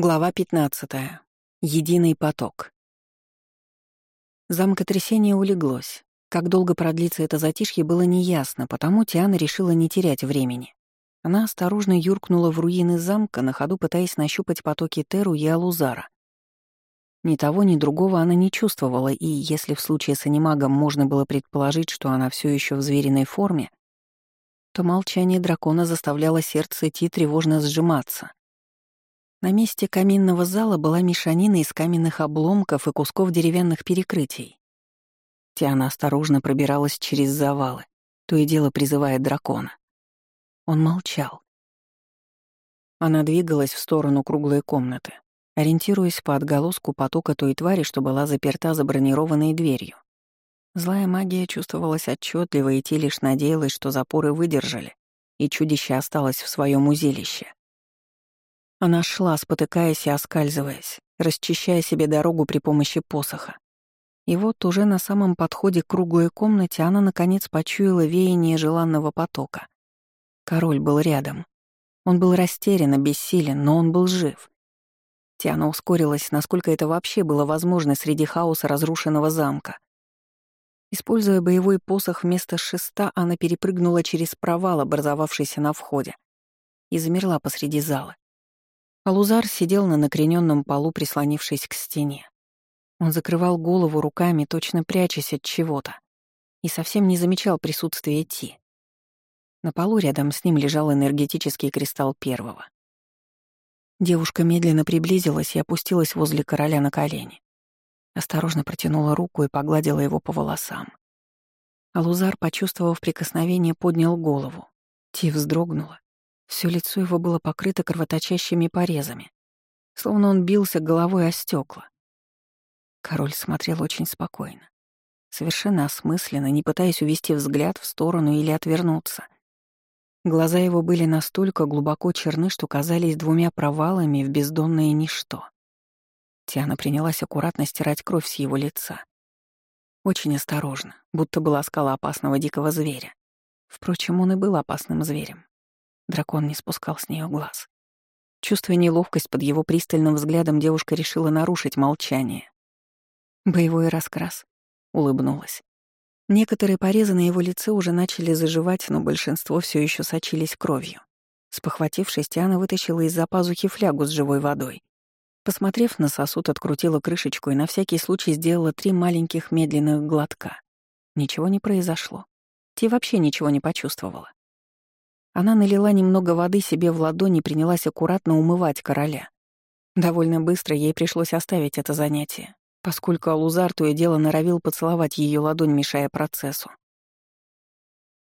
Глава 15. Единый поток. Замкотрясение улеглось. Как долго продлится это затишье, было неясно, потому Тиана решила не терять времени. Она осторожно юркнула в руины замка, на ходу пытаясь нащупать потоки Теру и Алузара. Ни того, ни другого она не чувствовала, и если в случае с анимагом можно было предположить, что она все еще в звериной форме, то молчание дракона заставляло сердце Ти тревожно сжиматься. На месте каминного зала была мешанина из каменных обломков и кусков деревянных перекрытий. Тиана осторожно пробиралась через завалы, то и дело призывая дракона. Он молчал. Она двигалась в сторону круглой комнаты, ориентируясь по отголоску потока той твари, что была заперта за бронированной дверью. Злая магия чувствовалась отчетливо, и те лишь надеялась, что запоры выдержали, и чудище осталось в своем узилище. Она шла, спотыкаясь и оскальзываясь, расчищая себе дорогу при помощи посоха. И вот уже на самом подходе к круглой комнате она наконец почуяла веяние желанного потока. Король был рядом. Он был растерян и бессилен, но он был жив. Тиана ускорилась, насколько это вообще было возможно среди хаоса разрушенного замка. Используя боевой посох вместо шеста, она перепрыгнула через провал, образовавшийся на входе, и замерла посреди зала. Алузар сидел на накрененном полу, прислонившись к стене. Он закрывал голову руками, точно прячась от чего-то, и совсем не замечал присутствия Ти. На полу рядом с ним лежал энергетический кристалл первого. Девушка медленно приблизилась и опустилась возле короля на колени. Осторожно протянула руку и погладила его по волосам. Алузар, почувствовав прикосновение, поднял голову. Ти вздрогнула все лицо его было покрыто кровоточащими порезами, словно он бился головой о стекла. Король смотрел очень спокойно, совершенно осмысленно, не пытаясь увести взгляд в сторону или отвернуться. Глаза его были настолько глубоко черны, что казались двумя провалами в бездонное ничто. Тиана принялась аккуратно стирать кровь с его лица. Очень осторожно, будто была скала опасного дикого зверя. Впрочем, он и был опасным зверем. Дракон не спускал с нее глаз. Чувствуя неловкость под его пристальным взглядом, девушка решила нарушить молчание. Боевой раскрас. Улыбнулась. Некоторые порезы на его лице уже начали заживать, но большинство все еще сочились кровью. Спохватившись, Тиана вытащила из-за пазухи флягу с живой водой. Посмотрев на сосуд, открутила крышечку и на всякий случай сделала три маленьких медленных глотка. Ничего не произошло. Ти вообще ничего не почувствовала. Она налила немного воды себе в ладони и принялась аккуратно умывать короля. Довольно быстро ей пришлось оставить это занятие, поскольку Алузар то и дело норовил поцеловать ее ладонь, мешая процессу.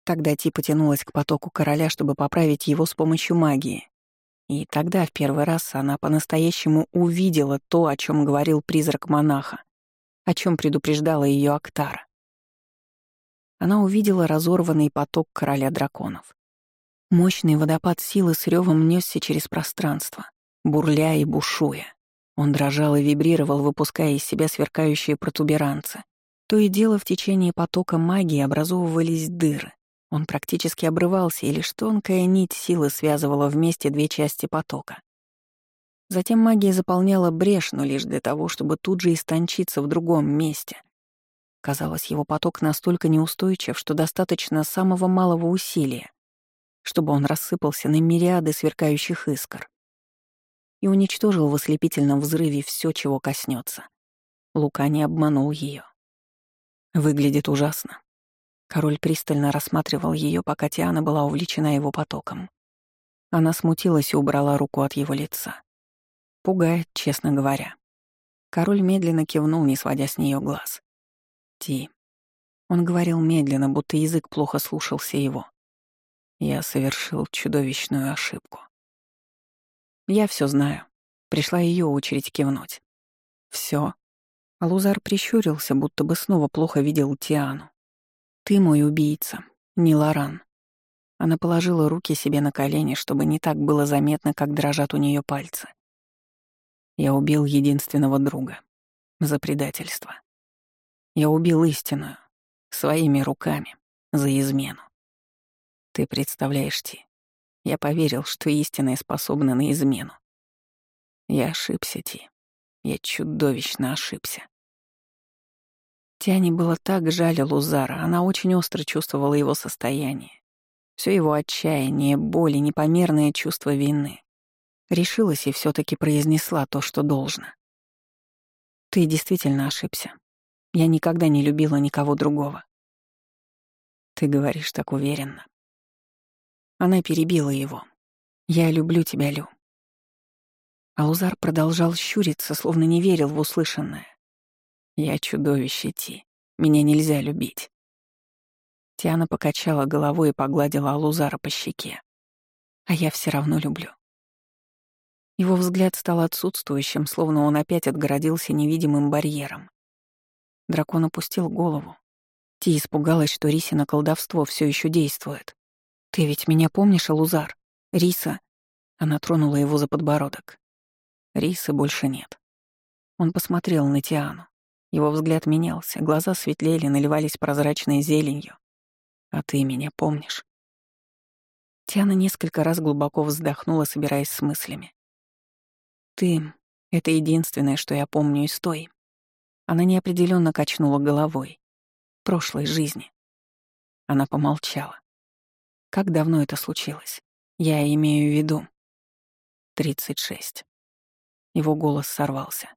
Тогда Ти потянулась к потоку короля, чтобы поправить его с помощью магии. И тогда в первый раз она по-настоящему увидела то, о чем говорил призрак монаха, о чем предупреждала ее Актара. Она увидела разорванный поток короля драконов. Мощный водопад силы с ревом несся через пространство, бурля и бушуя. Он дрожал и вибрировал, выпуская из себя сверкающие протуберанцы. То и дело в течение потока магии образовывались дыры. Он практически обрывался, и лишь тонкая нить силы связывала вместе две части потока. Затем магия заполняла брешь, но лишь для того, чтобы тут же истончиться в другом месте. Казалось, его поток настолько неустойчив, что достаточно самого малого усилия, чтобы он рассыпался на мириады сверкающих искр и уничтожил в ослепительном взрыве все, чего коснется. Лука не обманул ее. Выглядит ужасно. Король пристально рассматривал ее, пока Тиана была увлечена его потоком. Она смутилась и убрала руку от его лица. Пугает, честно говоря. Король медленно кивнул, не сводя с нее глаз. «Ти». Он говорил медленно, будто язык плохо слушался его. Я совершил чудовищную ошибку. Я все знаю. Пришла ее очередь кивнуть. Все. Алузар прищурился, будто бы снова плохо видел Тиану. Ты мой убийца, не Лоран. Она положила руки себе на колени, чтобы не так было заметно, как дрожат у нее пальцы. Я убил единственного друга. За предательство. Я убил истинную. Своими руками. За измену. Ты представляешь, Ти, я поверил, что истинные способны на измену. Я ошибся, Ти. Я чудовищно ошибся. Тиане было так жаль Лузара, она очень остро чувствовала его состояние. Все его отчаяние, боль и непомерное чувство вины. Решилась и все таки произнесла то, что должно. «Ты действительно ошибся. Я никогда не любила никого другого». «Ты говоришь так уверенно». Она перебила его. «Я люблю тебя, Лю». Алузар продолжал щуриться, словно не верил в услышанное. «Я чудовище, Ти. Меня нельзя любить». Тиана покачала головой и погладила Алузара по щеке. «А я все равно люблю». Его взгляд стал отсутствующим, словно он опять отгородился невидимым барьером. Дракон опустил голову. Ти испугалась, что Рисина колдовство все еще действует. «Ты ведь меня помнишь, Алузар? Риса?» Она тронула его за подбородок. Рисы больше нет. Он посмотрел на Тиану. Его взгляд менялся, глаза светлели, наливались прозрачной зеленью. А ты меня помнишь?» Тиана несколько раз глубоко вздохнула, собираясь с мыслями. «Ты — это единственное, что я помню из той». Она неопределенно качнула головой. «Прошлой жизни». Она помолчала. «Как давно это случилось? Я имею в виду...» «Тридцать шесть». Его голос сорвался.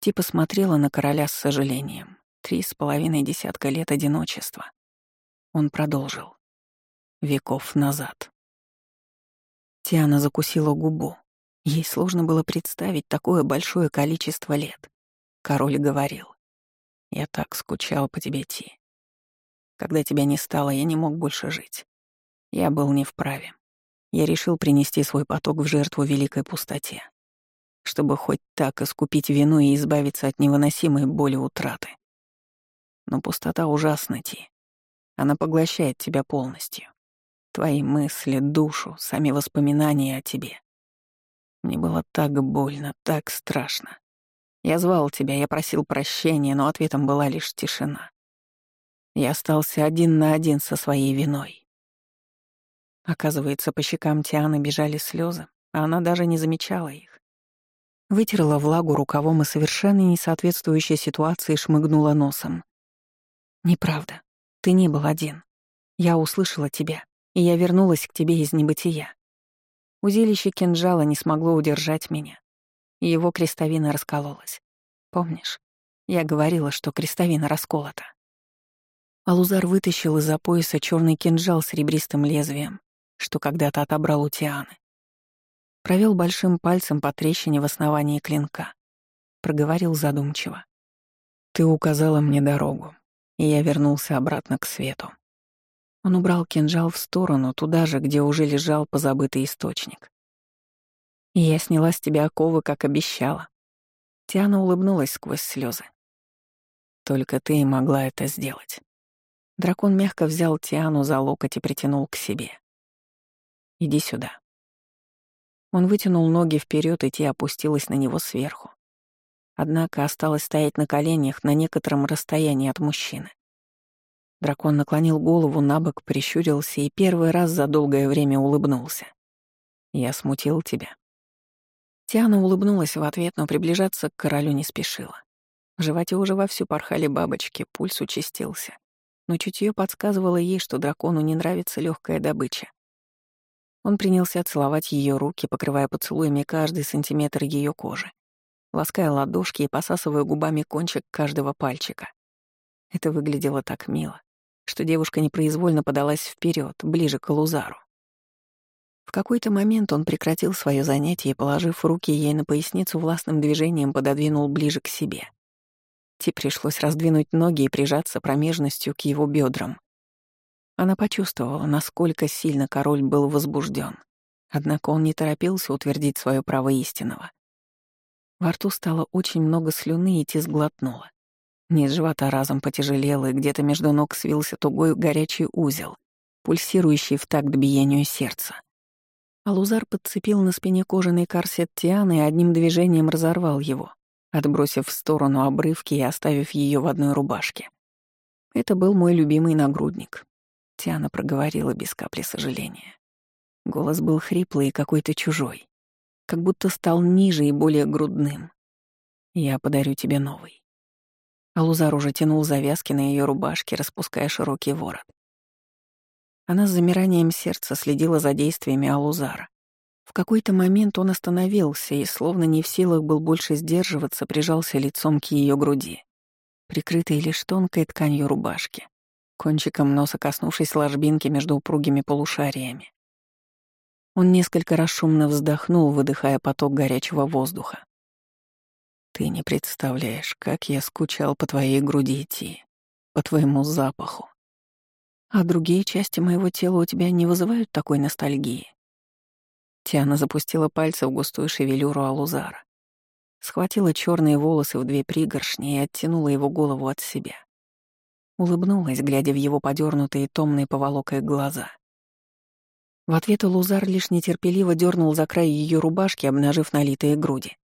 Типа смотрела на короля с сожалением. Три с половиной десятка лет одиночества. Он продолжил. Веков назад. Тиана закусила губу. Ей сложно было представить такое большое количество лет. Король говорил. «Я так скучал по тебе, Ти. Когда тебя не стало, я не мог больше жить. Я был не вправе. Я решил принести свой поток в жертву великой пустоте, чтобы хоть так искупить вину и избавиться от невыносимой боли утраты. Но пустота ужасна, Ти. Она поглощает тебя полностью. Твои мысли, душу, сами воспоминания о тебе. Мне было так больно, так страшно. Я звал тебя, я просил прощения, но ответом была лишь тишина. Я остался один на один со своей виной. Оказывается, по щекам Тианы бежали слезы, а она даже не замечала их. Вытерла влагу рукавом и совершенно несоответствующей ситуации шмыгнула носом. Неправда. Ты не был один. Я услышала тебя, и я вернулась к тебе из небытия. Узилище кинжала не смогло удержать меня, его крестовина раскололась. Помнишь? Я говорила, что крестовина расколота. Алузар вытащил из-за пояса черный кинжал с ребристым лезвием, что когда-то отобрал у Тианы. Провел большим пальцем по трещине в основании клинка. Проговорил задумчиво. «Ты указала мне дорогу и я вернулся обратно к свету. Он убрал кинжал в сторону, туда же, где уже лежал позабытый источник. И я сняла с тебя оковы, как обещала. Тиана улыбнулась сквозь слезы. Только ты и могла это сделать. Дракон мягко взял Тиану за локоть и притянул к себе. «Иди сюда». Он вытянул ноги вперед, и Ти опустилась на него сверху однако осталась стоять на коленях на некотором расстоянии от мужчины. Дракон наклонил голову на бок, прищурился и первый раз за долгое время улыбнулся. «Я смутил тебя». Тиана улыбнулась в ответ, но приближаться к королю не спешила. В животе уже вовсю порхали бабочки, пульс участился. Но чутье подсказывало ей, что дракону не нравится легкая добыча. Он принялся целовать ее руки, покрывая поцелуями каждый сантиметр ее кожи лаская ладошки и посасывая губами кончик каждого пальчика. Это выглядело так мило, что девушка непроизвольно подалась вперед, ближе к Лузару. В какой-то момент он прекратил свое занятие и, положив руки ей на поясницу, властным движением пододвинул ближе к себе. Ти пришлось раздвинуть ноги и прижаться промежностью к его бедрам. Она почувствовала, насколько сильно король был возбужден. Однако он не торопился утвердить свое право истинного. Во рту стало очень много слюны, и Ти сглотнула. Низ живота разом потяжелел, и где-то между ног свился тугой горячий узел, пульсирующий в такт биению сердца. Алузар подцепил на спине кожаный корсет Тианы и одним движением разорвал его, отбросив в сторону обрывки и оставив ее в одной рубашке. Это был мой любимый нагрудник. Тиана проговорила без капли сожаления. Голос был хриплый и какой-то чужой. как будто стал ниже и более грудным. Я подарю тебе новый. Алузар уже тянул завязки на ее рубашке, распуская широкий ворот. Она с замиранием сердца следила за действиями Алузара. В какой-то момент он остановился и, словно не в силах был больше сдерживаться, прижался лицом к ее груди, прикрытой лишь тонкой тканью рубашки, кончиком носа коснувшись ложбинки между упругими полушариями. Он несколько раз шумно вздохнул, выдыхая поток горячего воздуха. Ты не представляешь, как я скучал по твоей груди, Ти, по твоему запаху. А другие части моего тела у тебя не вызывают такой ностальгии? Тиана запустила пальцы в густую шевелюру Алузара, схватила черные волосы в две пригоршни и оттянула его голову от себя. Улыбнулась, глядя в его подернутые томной поволокой глаза. В ответ Лузар лишь нетерпеливо дернул за край ее рубашки, обнажив налитые груди.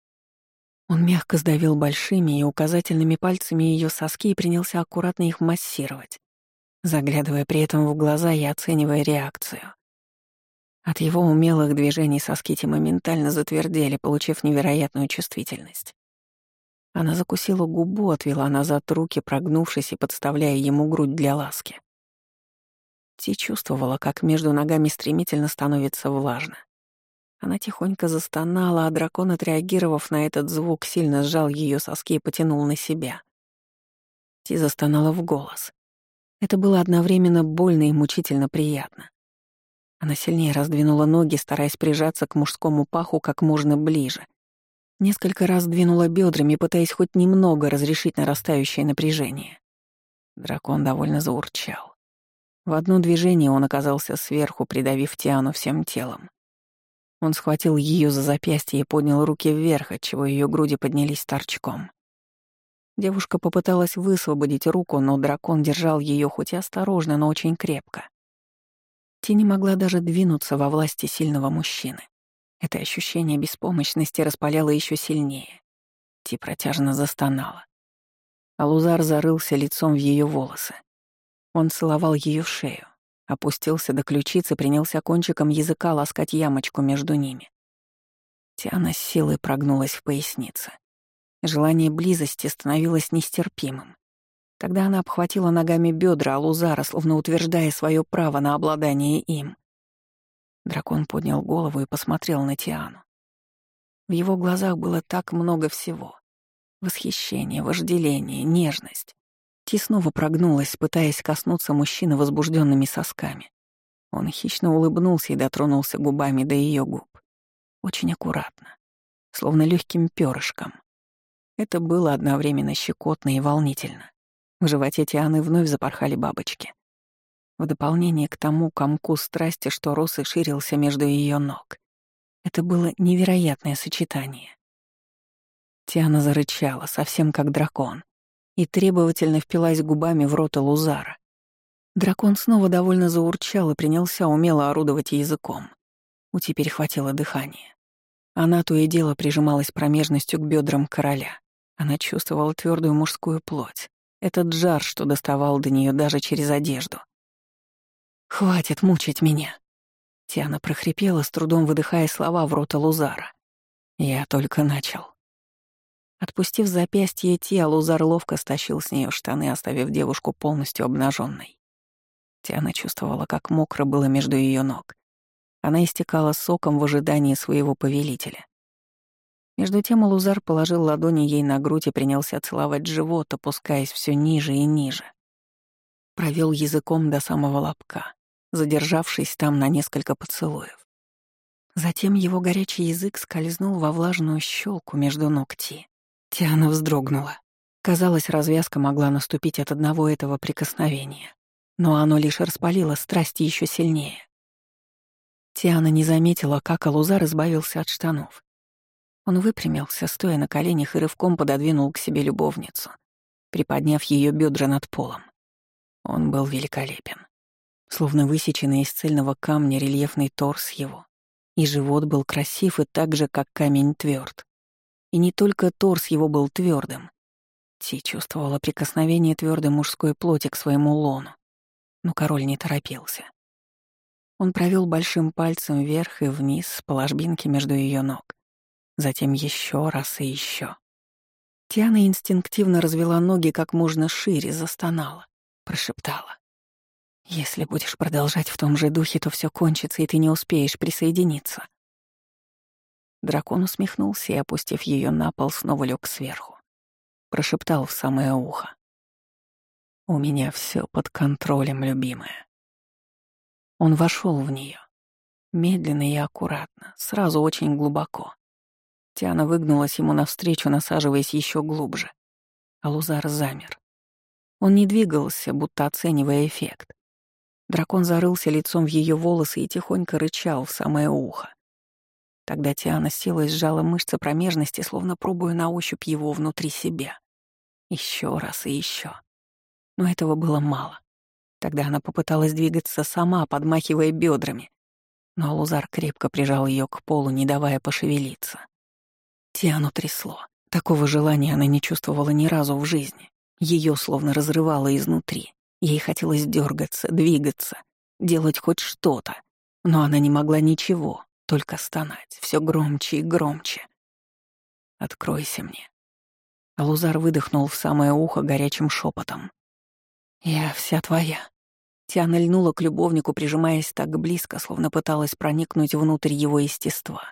Он мягко сдавил большими и указательными пальцами ее соски и принялся аккуратно их массировать, заглядывая при этом в глаза и оценивая реакцию. От его умелых движений соски моментально затвердели, получив невероятную чувствительность. Она закусила губу, отвела назад руки, прогнувшись и подставляя ему грудь для ласки. Ти чувствовала, как между ногами стремительно становится влажно. Она тихонько застонала, а дракон, отреагировав на этот звук, сильно сжал ее соски и потянул на себя. Ти застонала в голос. Это было одновременно больно и мучительно приятно. Она сильнее раздвинула ноги, стараясь прижаться к мужскому паху как можно ближе. Несколько раз двинула бедрами, пытаясь хоть немного разрешить нарастающее напряжение. Дракон довольно заурчал. В одно движение он оказался сверху, придавив Тиану всем телом. Он схватил ее за запястье и поднял руки вверх, отчего ее груди поднялись торчком. Девушка попыталась высвободить руку, но дракон держал ее хоть и осторожно, но очень крепко. Ти не могла даже двинуться во власти сильного мужчины. Это ощущение беспомощности распаляло еще сильнее. Ти протяжно застонала. Алузар зарылся лицом в ее волосы. Он целовал ее шею, опустился до ключицы, принялся кончиком языка ласкать ямочку между ними. Тиана с силой прогнулась в пояснице. Желание близости становилось нестерпимым. Тогда она обхватила ногами бедра Алузара, словно утверждая свое право на обладание им. Дракон поднял голову и посмотрел на Тиану. В его глазах было так много всего. Восхищение, вожделение, нежность. Ти снова прогнулась, пытаясь коснуться мужчины возбужденными сосками. Он хищно улыбнулся и дотронулся губами до ее губ. Очень аккуратно, словно легким перышком. Это было одновременно щекотно и волнительно. В животе Тианы вновь запорхали бабочки. В дополнение к тому комку страсти, что рос и ширился между ее ног. Это было невероятное сочетание. Тиана зарычала, совсем как дракон и требовательно впилась губами в рот Лузара. Дракон снова довольно заурчал и принялся умело орудовать языком. У теперь хватило дыхания. Она то и дело прижималась промежностью к бедрам короля. Она чувствовала твердую мужскую плоть, этот жар, что доставал до нее даже через одежду. «Хватит мучить меня!» Тиана прохрипела, с трудом выдыхая слова в рот Лузара. «Я только начал». Отпустив запястье Ти, Лузар ловко стащил с нее штаны, оставив девушку полностью обнаженной. Тиана чувствовала, как мокро было между ее ног. Она истекала соком в ожидании своего повелителя. Между тем Лузар положил ладони ей на грудь и принялся целовать живот, опускаясь все ниже и ниже. Провел языком до самого лобка, задержавшись там на несколько поцелуев. Затем его горячий язык скользнул во влажную щелку между ногти. Тиана вздрогнула. Казалось, развязка могла наступить от одного этого прикосновения, но оно лишь распалило страсть еще сильнее. Тиана не заметила, как Алузар избавился от штанов. Он выпрямился, стоя на коленях, и рывком пододвинул к себе любовницу, приподняв ее бедра над полом. Он был великолепен. Словно высеченный из цельного камня рельефный торс его. И живот был красив и так же, как камень тверд. И не только торс его был твердым. Ти чувствовала прикосновение твердой мужской плоти к своему лону. Но король не торопился. Он провел большим пальцем вверх и вниз по ложбинке между ее ног, затем еще раз и еще. Тиана инстинктивно развела ноги как можно шире, застонала, прошептала. «Если будешь продолжать в том же духе, то все кончится, и ты не успеешь присоединиться». Дракон усмехнулся и, опустив ее на пол, снова лег сверху. Прошептал в самое ухо. «У меня все под контролем, любимая». Он вошел в нее, медленно и аккуратно, сразу очень глубоко. Тиана выгнулась ему навстречу, насаживаясь еще глубже. А Лузар замер. Он не двигался, будто оценивая эффект. Дракон зарылся лицом в ее волосы и тихонько рычал в самое ухо. Тогда Тиана села и сжала мышцы промежности, словно пробуя на ощупь его внутри себя. Еще раз и еще. Но этого было мало. Тогда она попыталась двигаться сама, подмахивая бедрами. Но Лузар крепко прижал ее к полу, не давая пошевелиться. Тиану трясло. Такого желания она не чувствовала ни разу в жизни. Ее словно разрывало изнутри. Ей хотелось дергаться, двигаться, делать хоть что-то. Но она не могла ничего, только стонать, все громче и громче. «Откройся мне». Лузар выдохнул в самое ухо горячим шепотом. «Я вся твоя». Тиана льнула к любовнику, прижимаясь так близко, словно пыталась проникнуть внутрь его естества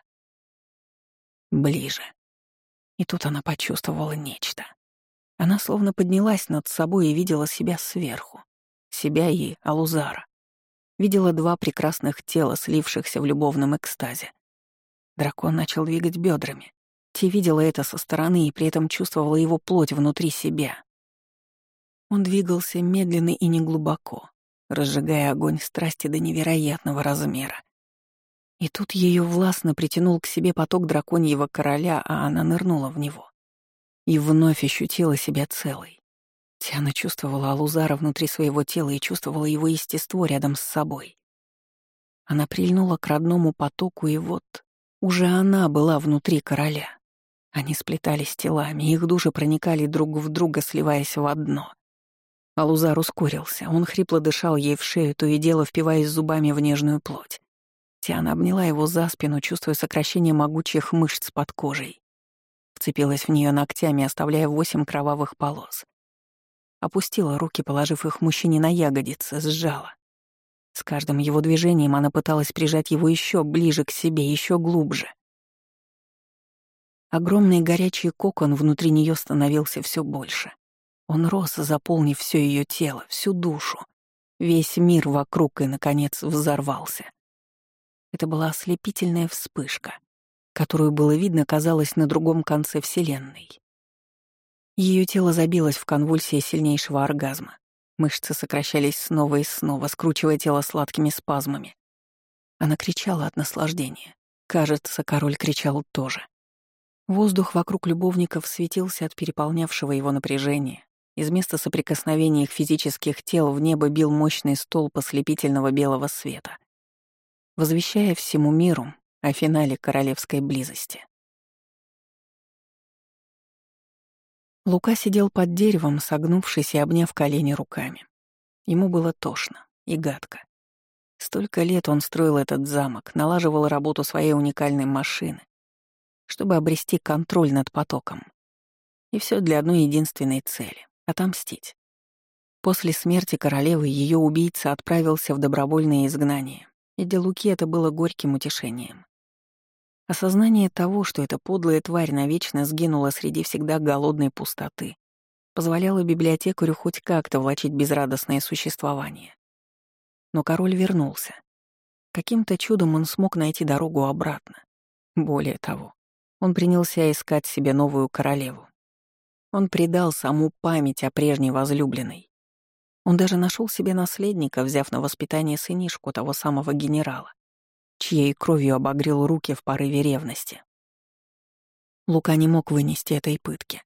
ближе. И тут она почувствовала нечто. Она словно поднялась над собой и видела себя сверху. Себя и Алузара. Видела два прекрасных тела, слившихся в любовном экстазе. Дракон начал двигать бедрами. Ти видела это со стороны и при этом чувствовала его плоть внутри себя. Он двигался медленно и неглубоко, разжигая огонь страсти до невероятного размера. И тут ее властно притянул к себе поток драконьего короля, а она нырнула в него. И вновь ощутила себя целой. Тиана чувствовала Алузара внутри своего тела и чувствовала его естество рядом с собой. Она прильнула к родному потоку, и вот уже она была внутри короля. Они сплетались телами, их души проникали друг в друга, сливаясь в одно. Алузар ускорился, он хрипло дышал ей в шею, то и дело впиваясь зубами в нежную плоть. Тиана обняла его за спину, чувствуя сокращение могучих мышц под кожей. Вцепилась в нее ногтями, оставляя восемь кровавых полос. Опустила руки, положив их мужчине на ягодицы, сжала. С каждым его движением она пыталась прижать его еще ближе к себе, еще глубже. Огромный горячий кокон внутри нее становился все больше. Он рос, заполнив все ее тело, всю душу. Весь мир вокруг и, наконец, взорвался. Это была ослепительная вспышка, которую было видно, казалось, на другом конце Вселенной. Ее тело забилось в конвульсии сильнейшего оргазма. Мышцы сокращались снова и снова, скручивая тело сладкими спазмами. Она кричала от наслаждения. Кажется, король кричал тоже. Воздух вокруг любовников светился от переполнявшего его напряжения. Из места соприкосновения их физических тел в небо бил мощный столб ослепительного белого света возвещая всему миру о финале королевской близости. Лука сидел под деревом, согнувшись и обняв колени руками. Ему было тошно и гадко. Столько лет он строил этот замок, налаживал работу своей уникальной машины, чтобы обрести контроль над потоком. И все для одной единственной цели — отомстить. После смерти королевы ее убийца отправился в добровольное изгнание, и для Луки это было горьким утешением. Осознание того, что эта подлая тварь навечно сгинула среди всегда голодной пустоты, позволяло библиотекарю хоть как-то влачить безрадостное существование. Но король вернулся. Каким-то чудом он смог найти дорогу обратно. Более того, он принялся искать себе новую королеву. Он предал саму память о прежней возлюбленной. Он даже нашел себе наследника, взяв на воспитание сынишку того самого генерала, чьей кровью обогрел руки в порыве ревности. Лука не мог вынести этой пытки.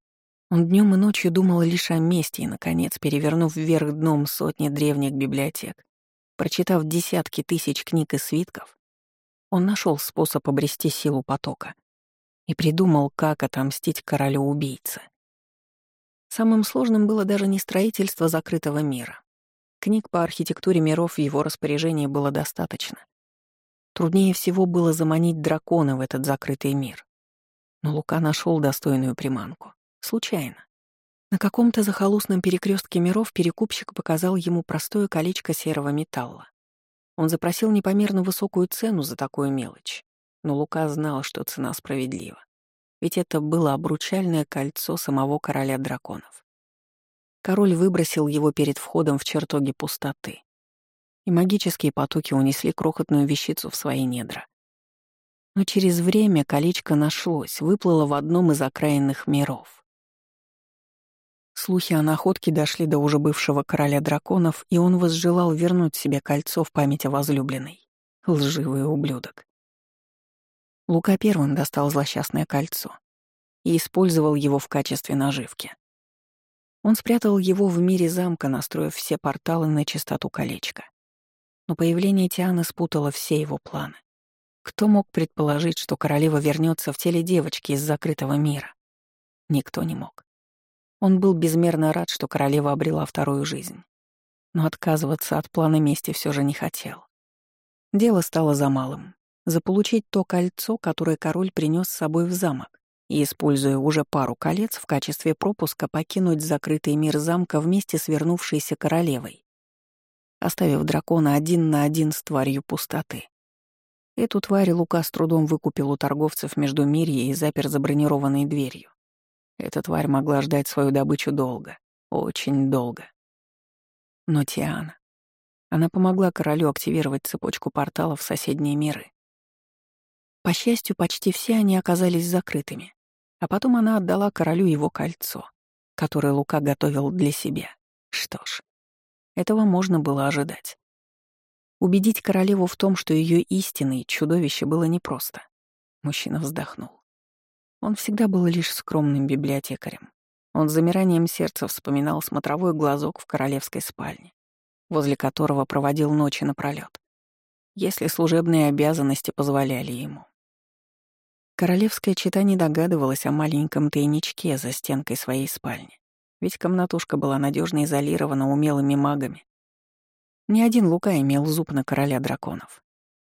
Он днем и ночью думал лишь о мести и, наконец, перевернув вверх дном сотни древних библиотек, прочитав десятки тысяч книг и свитков, он нашел способ обрести силу потока и придумал, как отомстить королю-убийце. Самым сложным было даже не строительство закрытого мира. Книг по архитектуре миров в его распоряжении было достаточно. Труднее всего было заманить дракона в этот закрытый мир. Но Лука нашел достойную приманку. Случайно. На каком-то захолустном перекрестке миров перекупщик показал ему простое колечко серого металла. Он запросил непомерно высокую цену за такую мелочь, но Лука знал, что цена справедлива. Ведь это было обручальное кольцо самого короля драконов. Король выбросил его перед входом в чертоги пустоты. И магические потоки унесли крохотную вещицу в свои недра. Но через время колечко нашлось, выплыло в одном из окраинных миров. Слухи о находке дошли до уже бывшего короля драконов, и он возжелал вернуть себе кольцо в память о возлюбленной. Лживый ублюдок. Лука первым достал злосчастное кольцо и использовал его в качестве наживки. Он спрятал его в мире замка, настроив все порталы на чистоту колечка. Но появление Тианы спутало все его планы. Кто мог предположить, что королева вернется в теле девочки из закрытого мира? Никто не мог. Он был безмерно рад, что королева обрела вторую жизнь. Но отказываться от плана мести все же не хотел. Дело стало за малым — заполучить то кольцо, которое король принес с собой в замок, и, используя уже пару колец в качестве пропуска, покинуть закрытый мир замка вместе с вернувшейся королевой, оставив дракона один на один с тварью пустоты. Эту тварь Лука с трудом выкупил у торговцев между Мирьей и запер за бронированной дверью. Эта тварь могла ждать свою добычу долго, очень долго. Но Тиана... Она помогла королю активировать цепочку порталов в соседние миры. По счастью, почти все они оказались закрытыми. А потом она отдала королю его кольцо, которое Лука готовил для себя. Что ж, этого можно было ожидать. Убедить королеву в том, что ее истинное чудовище было непросто. Мужчина вздохнул. Он всегда был лишь скромным библиотекарем. Он с замиранием сердца вспоминал смотровой глазок в королевской спальне, возле которого проводил ночи напролёт, если служебные обязанности позволяли ему. Королевская чита не догадывалась о маленьком тайничке за стенкой своей спальни, ведь комнатушка была надежно изолирована умелыми магами. Ни один Лука имел зуб на короля драконов.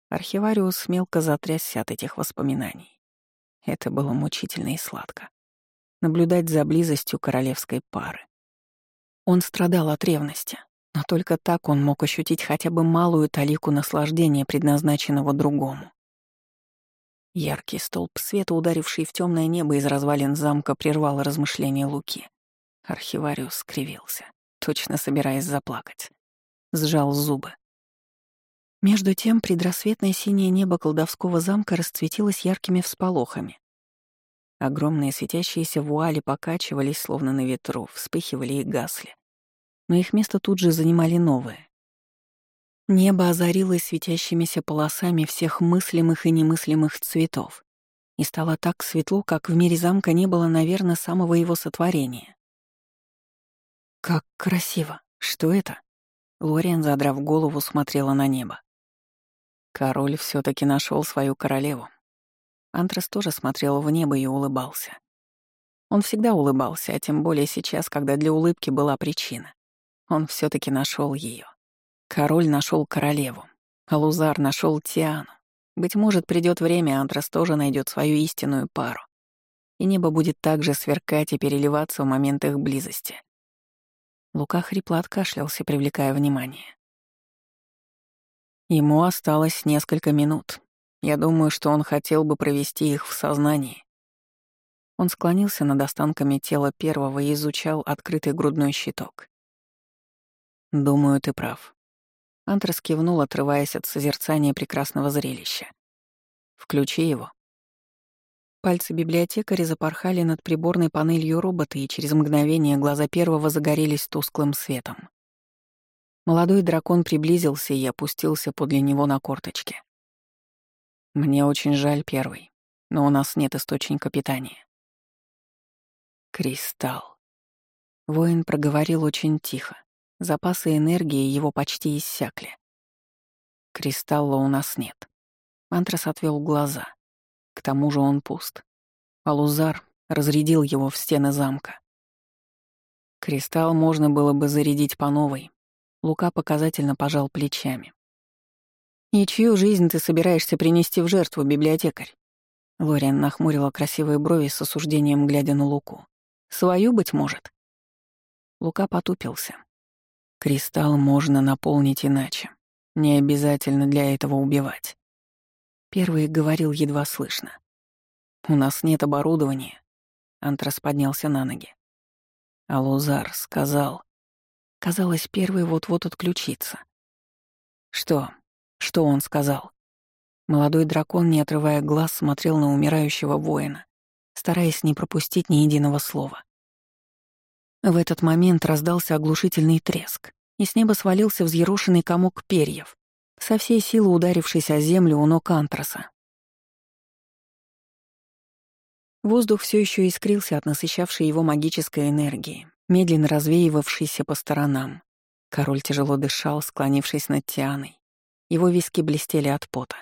Архивариус мелко затрясся от этих воспоминаний. Это было мучительно и сладко. Наблюдать за близостью королевской пары. Он страдал от ревности, но только так он мог ощутить хотя бы малую талику наслаждения, предназначенного другому. Яркий столб света, ударивший в темное небо из развалин замка, прервал размышления Луки. Архивариус скривился, точно собираясь заплакать. Сжал зубы. Между тем предрассветное синее небо колдовского замка расцветилось яркими всполохами. Огромные светящиеся вуали покачивались, словно на ветру, вспыхивали и гасли. Но их место тут же занимали новые. Небо озарилось светящимися полосами всех мыслимых и немыслимых цветов. И стало так светло, как в мире замка не было, наверное, самого его сотворения. «Как красиво! Что это?» Лориан, задрав голову, смотрела на небо. Король все таки нашел свою королеву. Антрас тоже смотрел в небо и улыбался. Он всегда улыбался, а тем более сейчас, когда для улыбки была причина. Он все таки нашел ее. Король нашел королеву, а Лузар нашел Тиану. Быть может, придет время, Антрас тоже найдет свою истинную пару. И небо будет также сверкать и переливаться в момент их близости. Лука хрипло откашлялся, привлекая внимание. Ему осталось несколько минут. Я думаю, что он хотел бы провести их в сознании. Он склонился над останками тела первого и изучал открытый грудной щиток. «Думаю, ты прав». Антрас кивнул, отрываясь от созерцания прекрасного зрелища. «Включи его». Пальцы библиотекаря запорхали над приборной панелью робота, и через мгновение глаза первого загорелись тусклым светом. Молодой дракон приблизился и опустился подле него на корточки. «Мне очень жаль первый, но у нас нет источника питания». «Кристалл». Воин проговорил очень тихо. Запасы энергии его почти иссякли. «Кристалла у нас нет». Антрас отвел глаза. К тому же он пуст. Алузар разрядил его в стены замка. Кристалл можно было бы зарядить по новой, Лука показательно пожал плечами. «И чью жизнь ты собираешься принести в жертву, библиотекарь?» Лориан нахмурила красивые брови с осуждением, глядя на Луку. «Свою, быть может?» Лука потупился. «Кристалл можно наполнить иначе. Не обязательно для этого убивать». Первый говорил едва слышно. «У нас нет оборудования». Антрас поднялся на ноги. Алузар сказал. Казалось, первый вот-вот отключится. «Что? Что он сказал?» Молодой дракон, не отрывая глаз, смотрел на умирающего воина, стараясь не пропустить ни единого слова. В этот момент раздался оглушительный треск, и с неба свалился взъерошенный комок перьев, со всей силы ударившись о землю у ног Антраса. Воздух все еще искрился от насыщавшей его магической энергии, медленно развеивавшейся по сторонам. Король тяжело дышал, склонившись над Тианой. Его виски блестели от пота.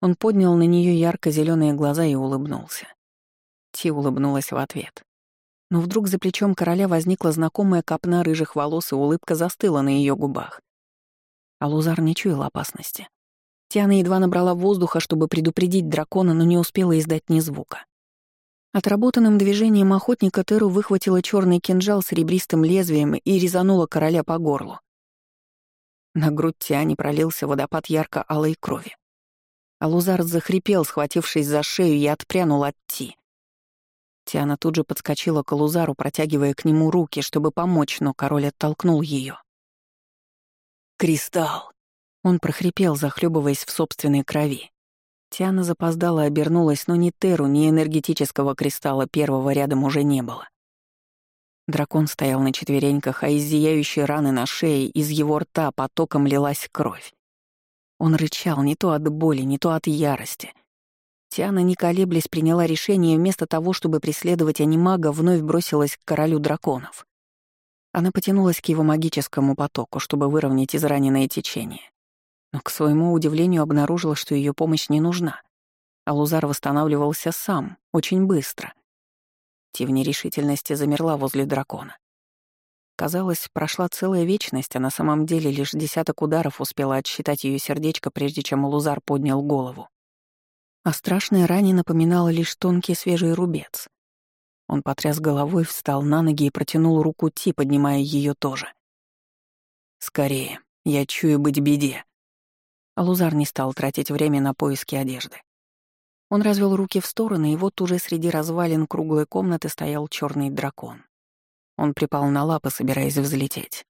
Он поднял на нее ярко зеленые глаза и улыбнулся. Ти улыбнулась в ответ. Но вдруг за плечом короля возникла знакомая копна рыжих волос, и улыбка застыла на ее губах. А Лузар не чуял опасности. Тиана едва набрала воздуха, чтобы предупредить дракона, но не успела издать ни звука. Отработанным движением охотника Теру выхватила черный кинжал с ребристым лезвием и резанула короля по горлу. На грудь Тиане пролился водопад ярко-алой крови. Алузар захрипел, схватившись за шею, и отпрянул от Ти. Тиана тут же подскочила к Алузару, протягивая к нему руки, чтобы помочь, но король оттолкнул ее. «Кристалл!» Он прохрипел, захлебываясь в собственной крови. Тиана запоздала обернулась, но ни Теру, ни энергетического кристалла первого рядом уже не было. Дракон стоял на четвереньках, а из зияющей раны на шее из его рта потоком лилась кровь. Он рычал не то от боли, не то от ярости. Тиана, не колеблясь, приняла решение вместо того, чтобы преследовать анимага, вновь бросилась к королю драконов. Она потянулась к его магическому потоку, чтобы выровнять израненное течение. Но, к своему удивлению, обнаружила, что ее помощь не нужна. Алузар восстанавливался сам, очень быстро. Ти в нерешительности замерла возле дракона. Казалось, прошла целая вечность, а на самом деле лишь десяток ударов успела отсчитать ее сердечко, прежде чем Лузар поднял голову. А страшная ране напоминала лишь тонкий свежий рубец. Он потряс головой, встал на ноги и протянул руку Ти, поднимая ее тоже. «Скорее, я чую быть беде». Алузар не стал тратить время на поиски одежды. Он развел руки в стороны, и вот уже среди развалин круглой комнаты стоял черный дракон. Он припал на лапы, собираясь взлететь.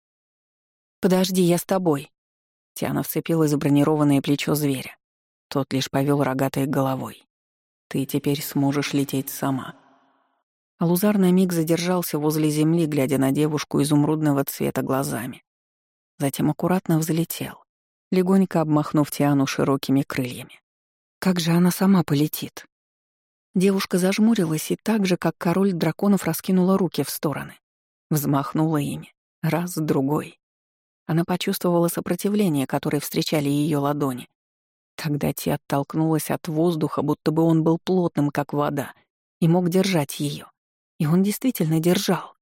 «Подожди, я с тобой». Тиана вцепилась в бронированное плечо зверя. Тот лишь повел рогатой головой. «Ты теперь сможешь лететь сама». Лузар на миг задержался возле земли, глядя на девушку изумрудного цвета глазами. Затем аккуратно взлетел, легонько обмахнув Тиану широкими крыльями. Как же она сама полетит? Девушка зажмурилась и так же, как король драконов, раскинула руки в стороны. Взмахнула ими. Раз, другой. Она почувствовала сопротивление, которое встречали ее ладони. Тогда Ти оттолкнулась от воздуха, будто бы он был плотным, как вода, и мог держать ее. И он действительно держал.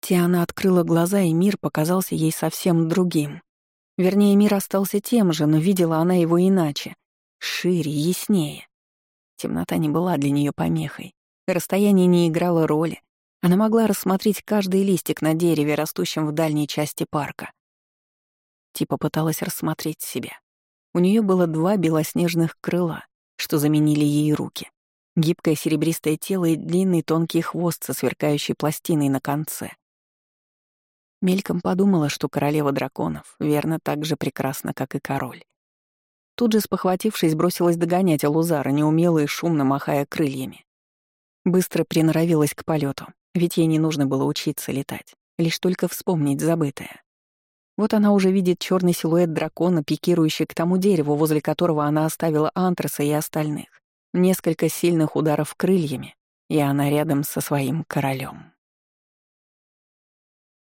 Тиана открыла глаза, и мир показался ей совсем другим. Вернее, мир остался тем же, но видела она его иначе, шире, яснее. Темнота не была для нее помехой. Расстояние не играло роли. Она могла рассмотреть каждый листик на дереве, растущем в дальней части парка. Типа пыталась рассмотреть себя. У нее было два белоснежных крыла, что заменили ей руки. Гибкое серебристое тело и длинный тонкий хвост со сверкающей пластиной на конце. Мельком подумала, что королева драконов верно так же прекрасна, как и король. Тут же, спохватившись, бросилась догонять Алузара, неумело и шумно махая крыльями. Быстро приноровилась к полету. Ведь ей не нужно было учиться летать, лишь только вспомнить забытое. Вот она уже видит черный силуэт дракона, пикирующий к тому дереву, возле которого она оставила антраса и остальных. Несколько сильных ударов крыльями, и она рядом со своим королем.